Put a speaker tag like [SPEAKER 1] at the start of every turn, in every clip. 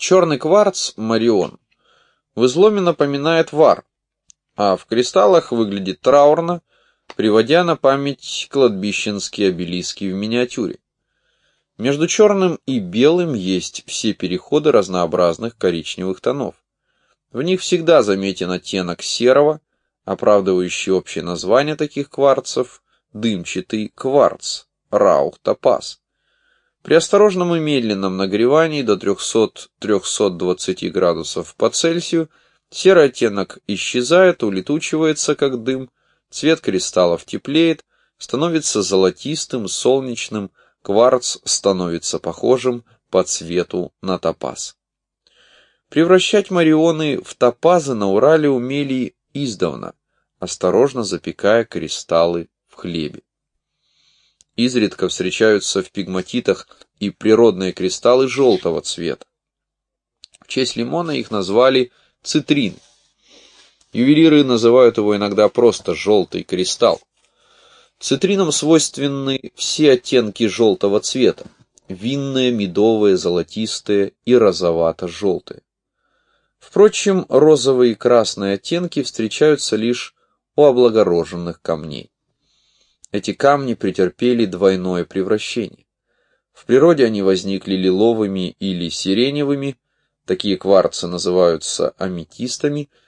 [SPEAKER 1] Черный кварц, марион, в изломе напоминает вар, а в кристаллах выглядит траурно, приводя на память кладбищенские обелиски в миниатюре. Между черным и белым есть все переходы разнообразных коричневых тонов. В них всегда заметен оттенок серого, оправдывающий общее название таких кварцев – дымчатый кварц, раух-топаз. При осторожном и медленном нагревании до 300-320 градусов по Цельсию серый оттенок исчезает, улетучивается как дым, цвет кристаллов теплеет, становится золотистым, солнечным, кварц становится похожим по цвету на топаз. Превращать марионы в топазы на Урале умели издавна, осторожно запекая кристаллы в хлебе. Изредка встречаются в пигматитах и природные кристаллы желтого цвета. В честь лимона их назвали цитрин. Ювелиры называют его иногда просто желтый кристалл. Цитринам свойственны все оттенки желтого цвета – винные, медовые, золотистые и розовато-желтые. Впрочем, розовые и красные оттенки встречаются лишь у облагороженных камней. Эти камни претерпели двойное превращение. В природе они возникли лиловыми или сиреневыми, такие кварцы называются аметистами –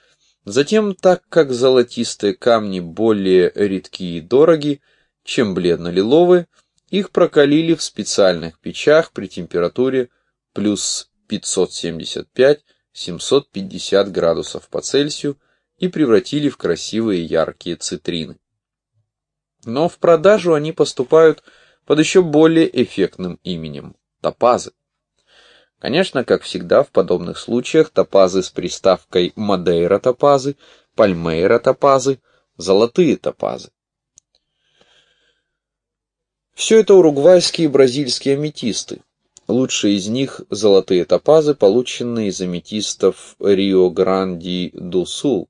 [SPEAKER 1] Затем, так как золотистые камни более редки и дороги, чем бледно-лиловые, их прокалили в специальных печах при температуре плюс 575-750 градусов по Цельсию и превратили в красивые яркие цитрины. Но в продажу они поступают под еще более эффектным именем – топазы. Конечно, как всегда в подобных случаях, топазы с приставкой Мадейра топазы, Пальмейра топазы, золотые топазы. Все это уругвайские и бразильские аметисты. Лучшие из них – золотые топазы, полученные из аметистов Рио-Гранди-ду-Сул.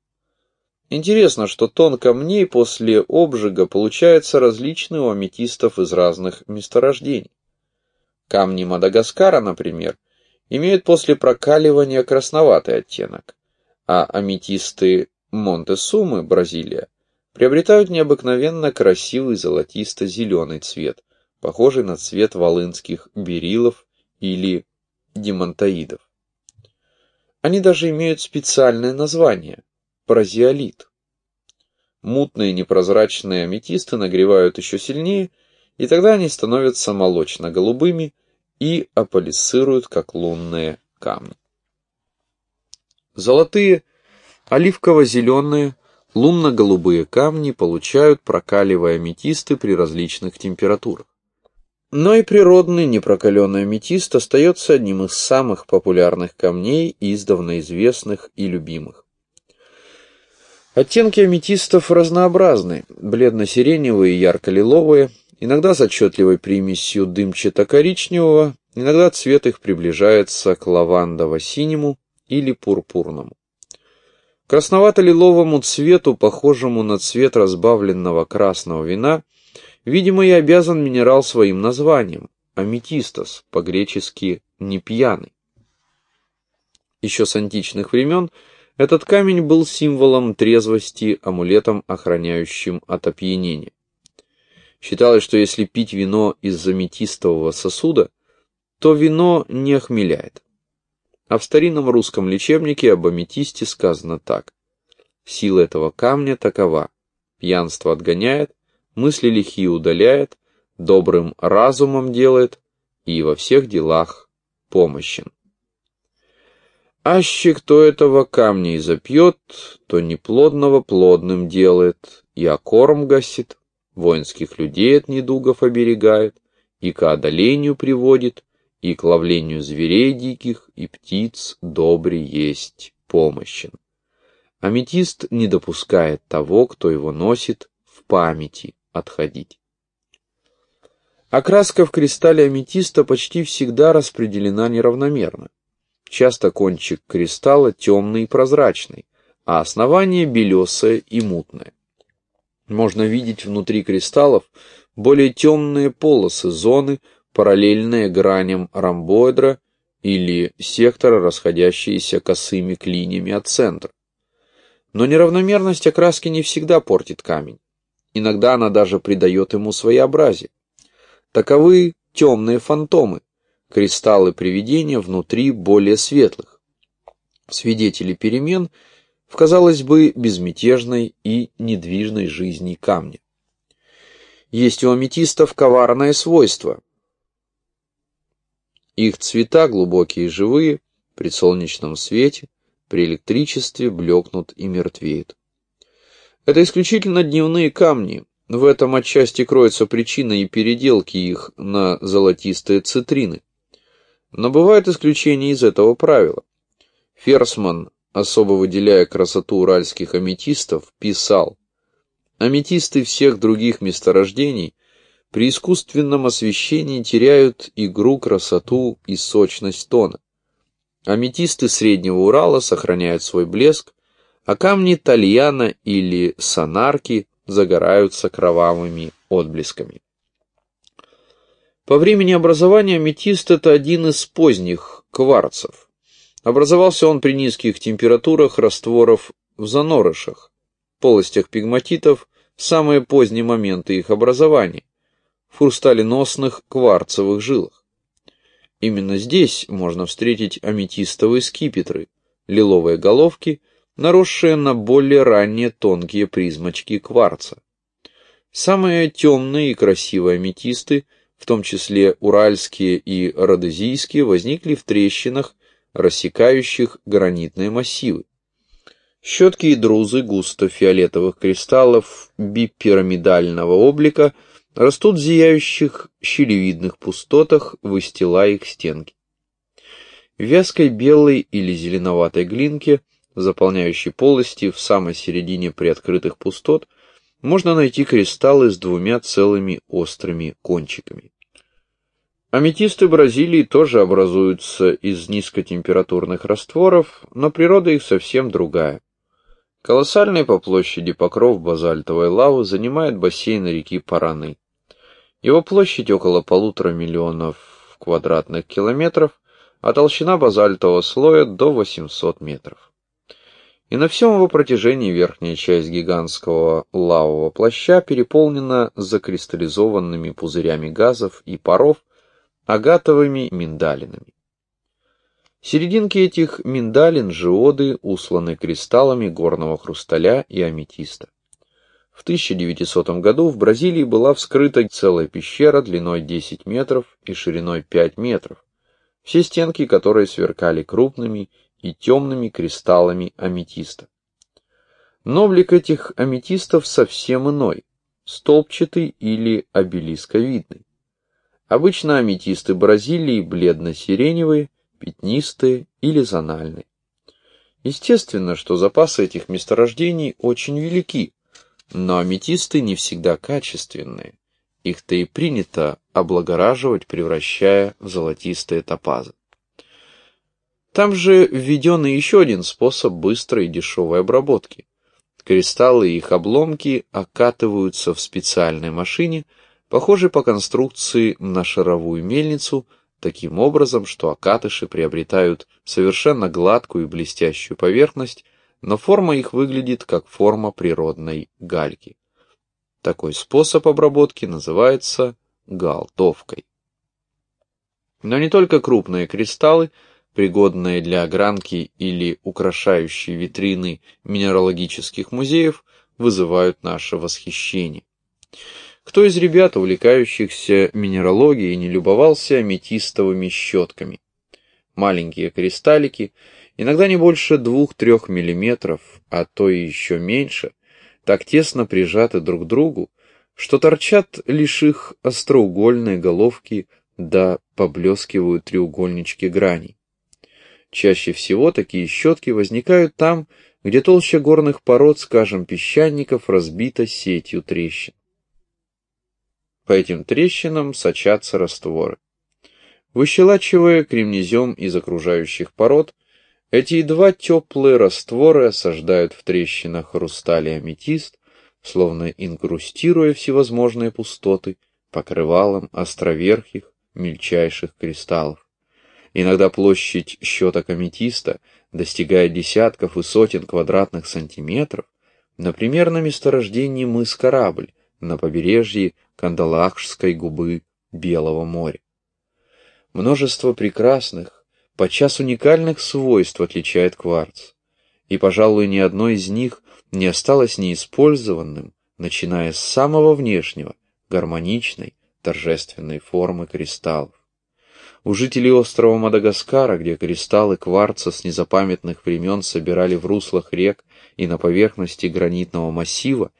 [SPEAKER 1] Интересно, что тон камней после обжига получается различный у аметистов из разных месторождений. Камни Мадагаскара, например – имеют после прокаливания красноватый оттенок, а аметисты Монте-Сумы, Бразилия, приобретают необыкновенно красивый золотисто-зеленый цвет, похожий на цвет волынских берилов или демонтаидов. Они даже имеют специальное название – празиолит. Мутные непрозрачные аметисты нагревают еще сильнее, и тогда они становятся молочно-голубыми, и аполисируют, как лунные камни. Золотые, оливково-зеленые, лунно-голубые камни получают, прокаливая аметисты при различных температурах. Но и природный непрокаленный аметист остается одним из самых популярных камней, издавна известных и любимых. Оттенки аметистов разнообразны, бледно-сиреневые ярко-лиловые, иногда с отчетливой примесью дымчато-коричневого, иногда цвет их приближается к лавандово-синему или пурпурному. Красновато-лиловому цвету, похожему на цвет разбавленного красного вина, видимо, и обязан минерал своим названием – аметистос, по-гречески «не пьяный». Еще с античных времен этот камень был символом трезвости, амулетом, охраняющим от опьянения. Считалось, что если пить вино из аметистового сосуда, то вино не охмеляет. А в старинном русском лечебнике об аметисте сказано так. Сила этого камня такова. Пьянство отгоняет, мысли лихие удаляет, добрым разумом делает и во всех делах помощен. Аще кто этого камня и запьет, то неплодного плодным делает, и окорм гасит, воинских людей от недугов оберегает, и к одолению приводит, и к ловлению зверей диких, и птиц добрый есть помощен. Аметист не допускает того, кто его носит, в памяти отходить. Окраска в кристалле аметиста почти всегда распределена неравномерно. Часто кончик кристалла темный и прозрачный, а основание белесое и мутное. Можно видеть внутри кристаллов более темные полосы, зоны, параллельные граням ромбоэдра или сектора, расходящиеся косыми клиньями от центра. Но неравномерность окраски не всегда портит камень. Иногда она даже придает ему своеобразие. Таковы темные фантомы, кристаллы привидения внутри более светлых. Свидетели перемен в, казалось бы, безмятежной и недвижной жизни камня. Есть у аметистов коварное свойство. Их цвета глубокие и живые, при солнечном свете, при электричестве блекнут и мертвеют. Это исключительно дневные камни, в этом отчасти кроется причина и переделки их на золотистые цитрины. Но бывают исключения из этого правила. Ферсман, особо выделяя красоту уральских аметистов, писал Аметисты всех других месторождений при искусственном освещении теряют игру, красоту и сочность тона. Аметисты Среднего Урала сохраняют свой блеск, а камни Тальяна или Сонарки загораются кровавыми отблесками. По времени образования аметист – это один из поздних кварцев. Образовался он при низких температурах растворов в занорышах, полостях пигматитов самые поздние моменты их образования, в хрусталиносных кварцевых жилах. Именно здесь можно встретить аметистовые скипетры, лиловые головки – наросшие на более ранние тонкие призмочки кварца. Самые темные и красивые аметисты, в том числе уральские и родезийские, возникли в трещинах, рассекающих гранитные массивы. Щетки и друзы густо-фиолетовых кристаллов бипирамидального облика растут в зияющих щелевидных пустотах, выстилая их стенки. В вязкой белой или зеленоватой глинке – заполняющей полости в самой середине приоткрытых пустот, можно найти кристаллы с двумя целыми острыми кончиками. Аметисты Бразилии тоже образуются из низкотемпературных растворов, но природа их совсем другая. Колоссальный по площади покров базальтовой лавы занимает бассейн реки Параны. Его площадь около полутора миллионов квадратных километров, а толщина базальтового слоя до 800 метров и на всем его протяжении верхняя часть гигантского лавового плаща переполнена закристаллизованными пузырями газов и паров, агатовыми миндалинами. Серединки этих миндалин жиоды усланы кристаллами горного хрусталя и аметиста. В 1900 году в Бразилии была вскрыта целая пещера длиной 10 метров и шириной 5 метров, все стенки которой сверкали крупными и темными кристаллами аметиста. Но облик этих аметистов совсем иной, столбчатый или обелисковидный. Обычно аметисты Бразилии бледно-сиреневые, пятнистые или зональные. Естественно, что запасы этих месторождений очень велики, но аметисты не всегда качественные. Их-то и принято облагораживать, превращая в золотистые топазы. Там же введен еще один способ быстрой и дешевой обработки. Кристаллы и их обломки окатываются в специальной машине, похожей по конструкции на шаровую мельницу, таким образом, что окатыши приобретают совершенно гладкую и блестящую поверхность, но форма их выглядит как форма природной гальки. Такой способ обработки называется галтовкой. Но не только крупные кристаллы – пригодные для огранки или украшающие витрины минералогических музеев, вызывают наше восхищение. Кто из ребят, увлекающихся минералогией, не любовался аметистовыми щетками? Маленькие кристаллики, иногда не больше 2-3 мм, а то и еще меньше, так тесно прижаты друг к другу, что торчат лишь их остроугольные головки да поблескивают треугольнички граней. Чаще всего такие щетки возникают там, где толща горных пород, скажем, песчаников, разбита сетью трещин. По этим трещинам сочатся растворы. Выщелачивая кремнезем из окружающих пород, эти едва теплые растворы осаждают в трещинах хрусталь и аметист, словно инкрустируя всевозможные пустоты покрывалом островерхих мельчайших кристаллов. Иногда площадь щеток аметиста достигает десятков и сотен квадратных сантиметров, например, на месторождении мыс Корабль на побережье Кандалакшской губы Белого моря. Множество прекрасных, подчас уникальных свойств отличает кварц, и, пожалуй, ни одно из них не осталось неиспользованным, начиная с самого внешнего, гармоничной, торжественной формы кристаллов. У жителей острова Мадагаскара, где кристаллы кварца с незапамятных времен собирали в руслах рек и на поверхности гранитного массива,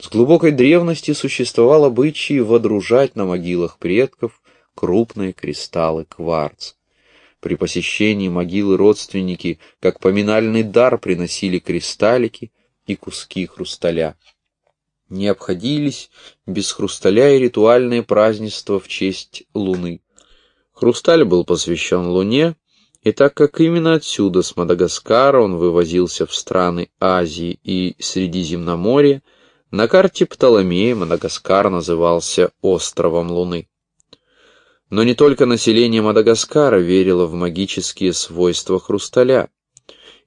[SPEAKER 1] с глубокой древности существовал обычай водружать на могилах предков крупные кристаллы кварца. При посещении могилы родственники, как поминальный дар, приносили кристаллики и куски хрусталя. Не обходились без хрусталя и ритуальные празднества в честь Луны. Хрусталь был посвящен Луне, и так как именно отсюда, с Мадагаскара, он вывозился в страны Азии и Средиземноморья, на карте Птоломея Мадагаскар назывался «Островом Луны». Но не только население Мадагаскара верило в магические свойства хрусталя.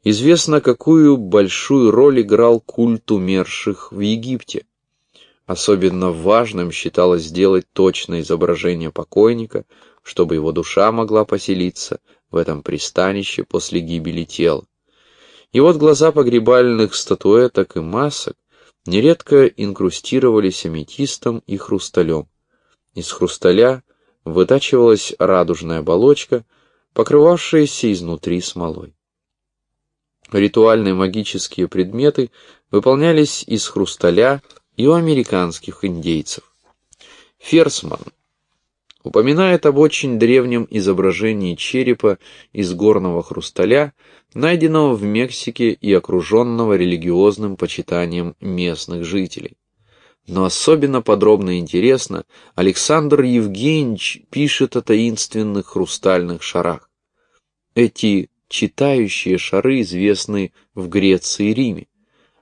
[SPEAKER 1] Известно, какую большую роль играл культ умерших в Египте. Особенно важным считалось сделать точное изображение покойника – чтобы его душа могла поселиться в этом пристанище после гибели тела. И вот глаза погребальных статуэток и масок нередко инкрустировались аметистом и хрусталем. Из хрусталя вытачивалась радужная оболочка, покрывавшаяся изнутри смолой. Ритуальные магические предметы выполнялись из хрусталя и у американских индейцев. Ферсман упоминает об очень древнем изображении черепа из горного хрусталя, найденного в Мексике и окруженного религиозным почитанием местных жителей. Но особенно подробно и интересно Александр Евгеньевич пишет о таинственных хрустальных шарах. Эти читающие шары известны в Греции и Риме.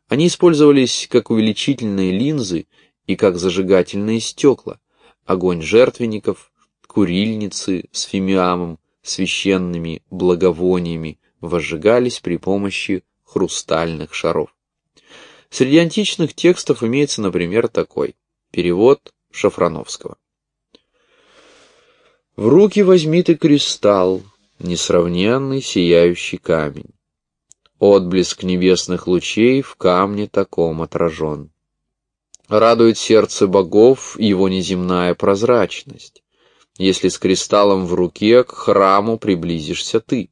[SPEAKER 1] Они использовались как увеличительные линзы и как зажигательные стекла. Огонь жертвенников, курильницы с фимиамом, священными благовониями возжигались при помощи хрустальных шаров. Среди античных текстов имеется, например, такой перевод Шафрановского. «В руки возьми ты кристалл, несравненный сияющий камень. Отблеск небесных лучей в камне таком отражен. Радует сердце богов его неземная прозрачность если с кристаллом в руке к храму приблизишься ты.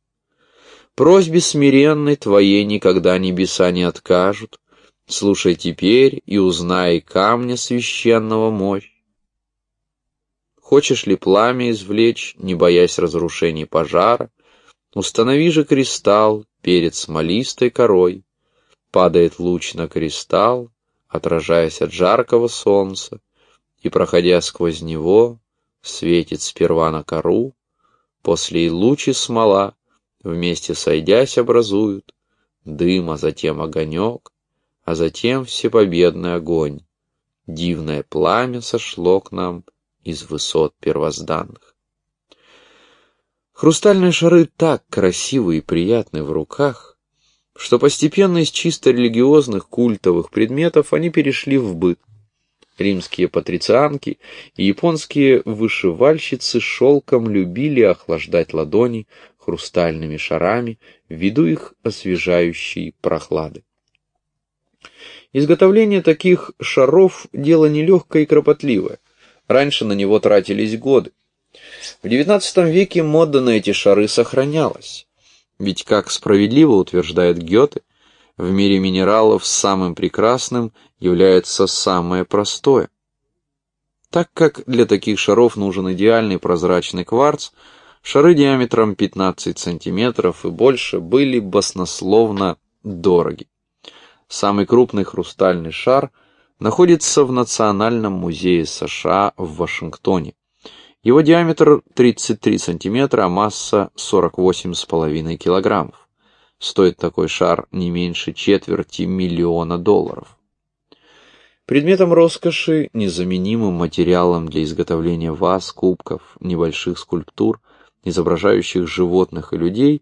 [SPEAKER 1] Просьбе смиренной твоей никогда небеса не откажут. Слушай теперь и узнай камня священного мощь. Хочешь ли пламя извлечь, не боясь разрушений пожара? Установи же кристалл перед смолистой корой. Падает луч на кристалл, отражаясь от жаркого солнца, и, проходя сквозь него, Светит сперва на кору, после и лучи смола, Вместе сойдясь образуют Дым, а затем огонек, А затем всепобедный огонь. Дивное пламя сошло к нам Из высот первозданных. Хрустальные шары так красивы и приятны в руках, что постепенно из чисто религиозных культовых предметов они перешли в быт римские патрицианки и японские вышивальщицы шелком любили охлаждать ладони хрустальными шарами ввиду их освежающей прохлады. Изготовление таких шаров – дело нелегкое и кропотливое. Раньше на него тратились годы. В XIX веке мода на эти шары сохранялась. Ведь, как справедливо утверждает Гёте, в мире минералов самым прекрасным является самое простое. Так как для таких шаров нужен идеальный прозрачный кварц, шары диаметром 15 см и больше были баснословно дороги. Самый крупный хрустальный шар находится в Национальном музее США в Вашингтоне. Его диаметр 33 см, а масса 48,5 кг. Стоит такой шар не меньше четверти миллиона долларов. Предметом роскоши, незаменимым материалом для изготовления ваз, кубков, небольших скульптур, изображающих животных и людей,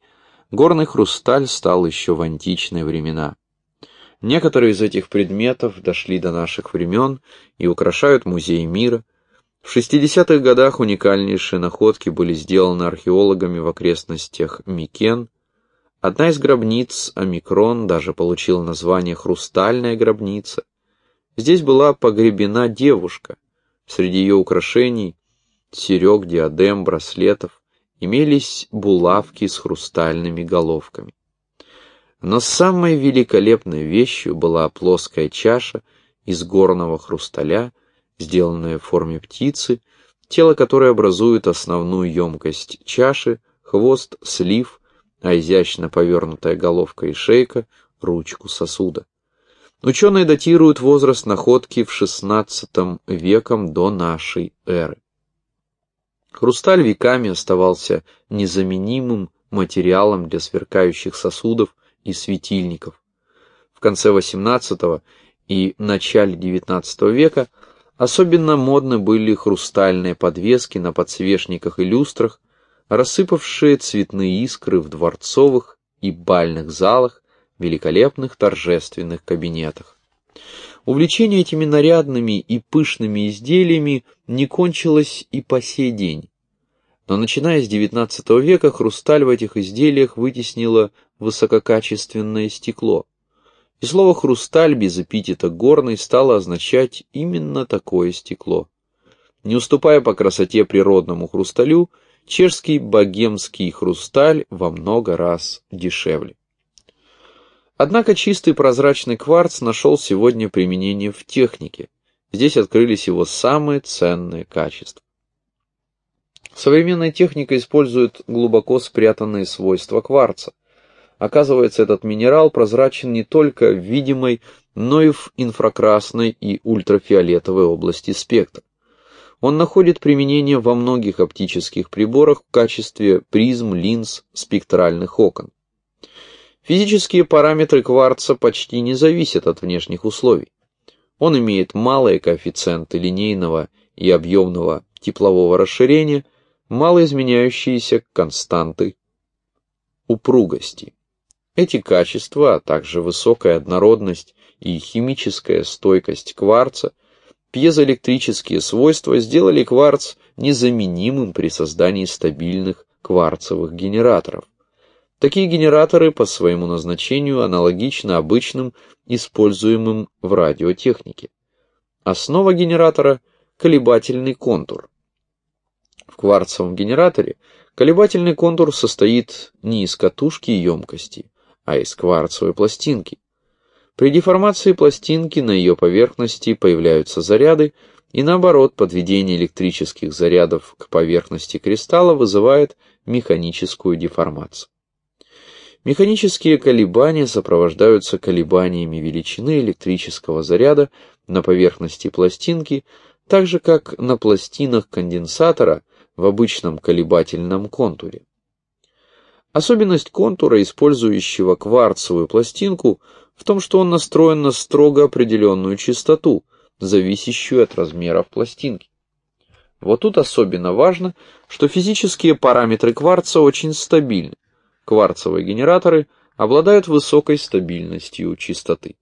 [SPEAKER 1] горный хрусталь стал еще в античные времена. Некоторые из этих предметов дошли до наших времен и украшают музеи мира. В 60-х годах уникальнейшие находки были сделаны археологами в окрестностях Микен. Одна из гробниц, Омикрон, даже получила название «Хрустальная гробница». Здесь была погребена девушка. Среди ее украшений, серег, диадем, браслетов, имелись булавки с хрустальными головками. Но самой великолепной вещью была плоская чаша из горного хрусталя, сделанная в форме птицы, тело которой образует основную емкость чаши, хвост, слив, а изящно повернутая головка и шейка — ручку сосуда. Ученые датируют возраст находки в XVI веком до нашей эры. Хрусталь веками оставался незаменимым материалом для сверкающих сосудов и светильников. В конце XVIII и начале XIX века особенно модны были хрустальные подвески на подсвечниках и люстрах, рассыпавшие цветные искры в дворцовых и бальных залах, великолепных торжественных кабинетах. Увлечение этими нарядными и пышными изделиями не кончилось и по сей день. Но начиная с XIX века хрусталь в этих изделиях вытеснило высококачественное стекло. И слово «хрусталь» без эпитета «горный» стало означать именно такое стекло. Не уступая по красоте природному хрусталю, чешский богемский хрусталь во много раз дешевле. Однако чистый прозрачный кварц нашел сегодня применение в технике. Здесь открылись его самые ценные качества. Современная техника использует глубоко спрятанные свойства кварца. Оказывается, этот минерал прозрачен не только в видимой, но и в инфракрасной и ультрафиолетовой области спектра. Он находит применение во многих оптических приборах в качестве призм, линз, спектральных окон. Физические параметры кварца почти не зависят от внешних условий. Он имеет малые коэффициенты линейного и объемного теплового расширения, малоизменяющиеся константы упругости. Эти качества, а также высокая однородность и химическая стойкость кварца, пьезоэлектрические свойства сделали кварц незаменимым при создании стабильных кварцевых генераторов. Такие генераторы по своему назначению аналогичны обычным, используемым в радиотехнике. Основа генератора – колебательный контур. В кварцевом генераторе колебательный контур состоит не из катушки и емкости, а из кварцевой пластинки. При деформации пластинки на ее поверхности появляются заряды, и наоборот, подведение электрических зарядов к поверхности кристалла вызывает механическую деформацию. Механические колебания сопровождаются колебаниями величины электрического заряда на поверхности пластинки, так же как на пластинах конденсатора в обычном колебательном контуре. Особенность контура, использующего кварцевую пластинку, в том, что он настроен на строго определенную частоту, зависящую от размеров пластинки. Вот тут особенно важно, что физические параметры кварца очень стабильны. Кварцевые генераторы обладают высокой стабильностью частоты.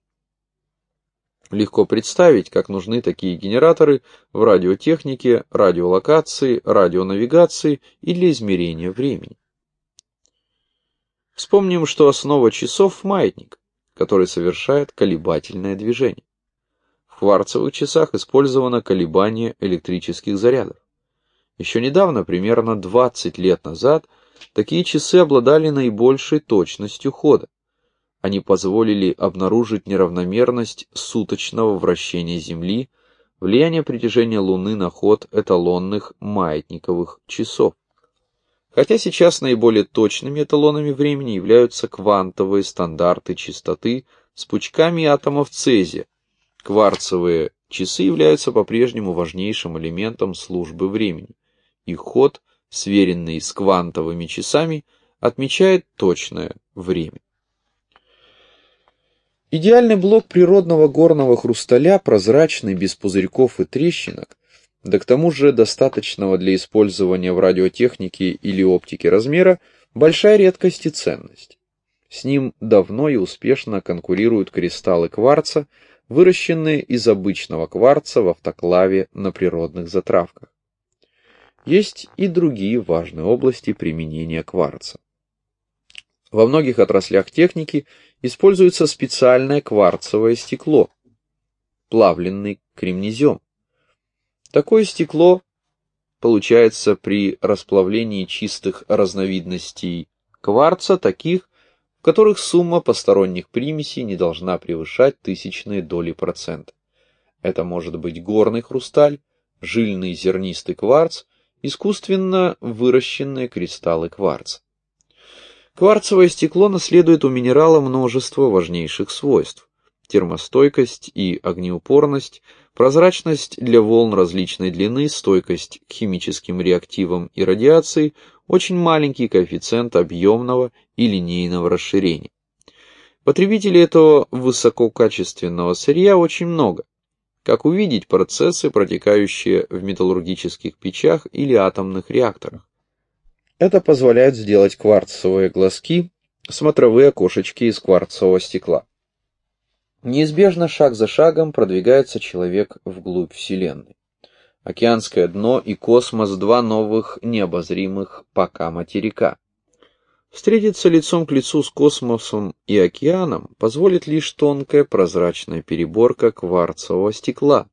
[SPEAKER 1] Легко представить, как нужны такие генераторы в радиотехнике, радиолокации, радионавигации и для измерения времени. Вспомним, что основа часов – маятник, который совершает колебательное движение. В кварцевых часах использовано колебание электрических зарядов. Еще недавно, примерно 20 лет назад, Такие часы обладали наибольшей точностью хода. Они позволили обнаружить неравномерность суточного вращения Земли, влияние притяжения Луны на ход эталонных маятниковых часов. Хотя сейчас наиболее точными эталонами времени являются квантовые стандарты частоты с пучками атомов цезия, кварцевые часы являются по-прежнему важнейшим элементом службы времени. Их ход сверенный с квантовыми часами, отмечает точное время. Идеальный блок природного горного хрусталя, прозрачный, без пузырьков и трещинок, да к тому же достаточного для использования в радиотехнике или оптике размера, большая редкость и ценность. С ним давно и успешно конкурируют кристаллы кварца, выращенные из обычного кварца в автоклаве на природных затравках. Есть и другие важные области применения кварца. Во многих отраслях техники используется специальное кварцевое стекло, плавленный кремнезем. Такое стекло получается при расплавлении чистых разновидностей кварца, таких, в которых сумма посторонних примесей не должна превышать тысячные доли процента. Это может быть горный хрусталь, жильный зернистый кварц, искусственно выращенные кристаллы кварца. Кварцевое стекло наследует у минерала множество важнейших свойств. Термостойкость и огнеупорность, прозрачность для волн различной длины, стойкость к химическим реактивам и радиации, очень маленький коэффициент объемного и линейного расширения. Потребителей этого высококачественного сырья очень много. Как увидеть процессы, протекающие в металлургических печах или атомных реакторах? Это позволяет сделать кварцевые глазки, смотровые окошечки из кварцевого стекла. Неизбежно шаг за шагом продвигается человек вглубь Вселенной. Океанское дно и космос – два новых необозримых пока материка. Встретиться лицом к лицу с космосом и океаном позволит лишь тонкая прозрачная переборка кварцевого стекла,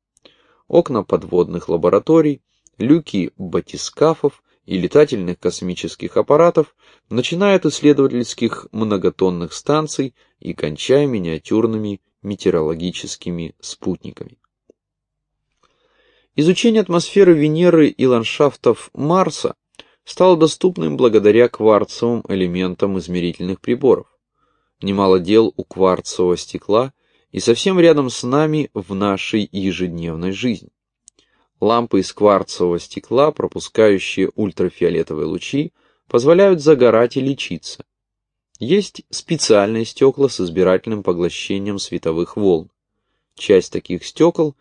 [SPEAKER 1] окна подводных лабораторий, люки батискафов и летательных космических аппаратов, начиная от исследовательских многотонных станций и кончая миниатюрными метеорологическими спутниками. Изучение атмосферы Венеры и ландшафтов Марса стало доступным благодаря кварцевым элементам измерительных приборов. Немало дел у кварцевого стекла и совсем рядом с нами в нашей ежедневной жизни. Лампы из кварцевого стекла, пропускающие ультрафиолетовые лучи, позволяют загорать и лечиться. Есть специальные стекла с избирательным поглощением световых волн. Часть таких стекол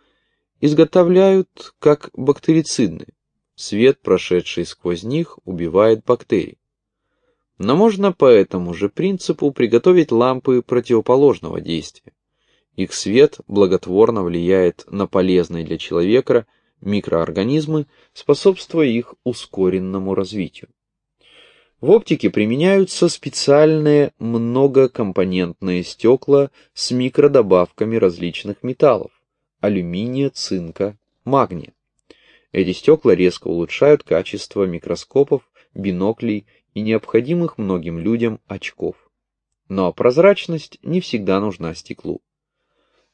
[SPEAKER 1] изготовляют как бактерицидные. Свет, прошедший сквозь них, убивает бактерии. Но можно по этому же принципу приготовить лампы противоположного действия. Их свет благотворно влияет на полезные для человека микроорганизмы, способствуя их ускоренному развитию. В оптике применяются специальные многокомпонентные стекла с микродобавками различных металлов – алюминия, цинка, магния. Эти стекла резко улучшают качество микроскопов, биноклей и необходимых многим людям очков. Но прозрачность не всегда нужна стеклу.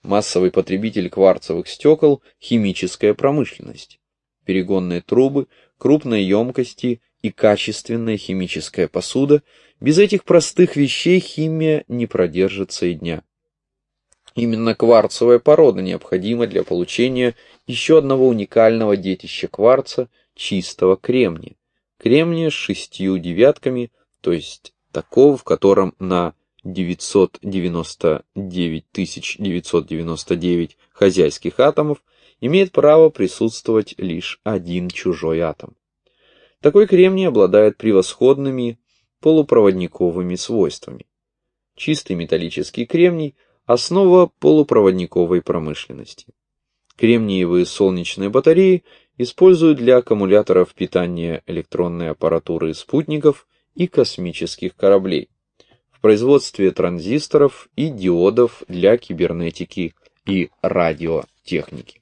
[SPEAKER 1] Массовый потребитель кварцевых стекол – химическая промышленность. Перегонные трубы, крупные емкости и качественная химическая посуда – без этих простых вещей химия не продержится и дня. Именно кварцевая порода необходима для получения еще одного уникального детища кварца – чистого кремния. Кремния с шестью девятками, то есть такого, в котором на 999 999 хозяйских атомов имеет право присутствовать лишь один чужой атом. Такой кремний обладает превосходными полупроводниковыми свойствами. Чистый металлический кремний – основа полупроводниковой промышленности. Кремниевые солнечные батареи используют для аккумуляторов питания электронной аппаратуры спутников и космических кораблей в производстве транзисторов и диодов для кибернетики и радиотехники.